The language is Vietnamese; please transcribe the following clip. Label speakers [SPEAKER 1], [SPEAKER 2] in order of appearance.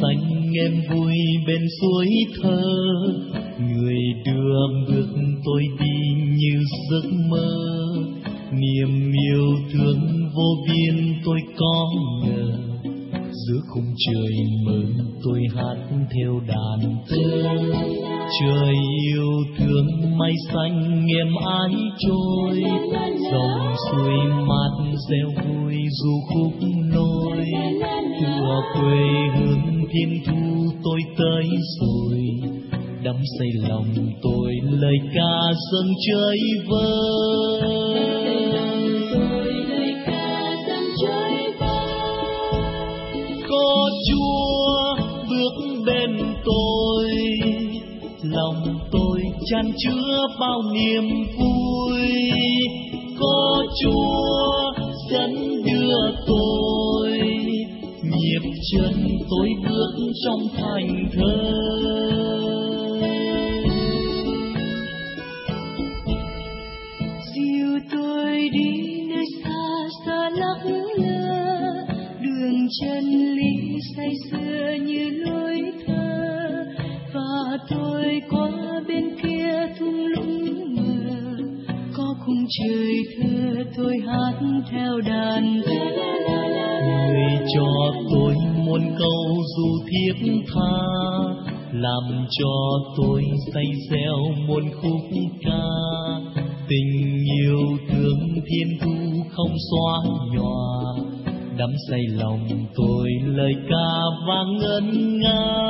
[SPEAKER 1] xanh em vui bên suối thơ. Người đưa bước tôi đi như giấc mơ. Niềm yêu thương vô biên tôi có ngờ giữa khung trời mơ tôi hát theo đàn thơ. Trời yêu thương mây xanh em ái trôi. Dòng suối mát reo vui du khúc nôi quê hương thiên thu tôi tới rồi. Đắm say lòng tôi lời ca dâng chơi vơi. Có chúa bước bên tôi, lòng tôi chan chứa bao niềm vui. Có chúa nhịp chân tôi bước trong thành thơ.
[SPEAKER 2] Dìu tôi đi nơi xa xa lắc lơ đường chân lý say sưa như lối thơ. Và tôi qua bên kia thung lũng mờ có khung trời thơ tôi hát theo đàn
[SPEAKER 1] người cho tôi muôn câu du thiết tha, làm cho tôi say reo muôn khúc ca. Tình yêu thương thiên thu không xóa nhòa, đắm say lòng tôi lời ca vang ngân nga.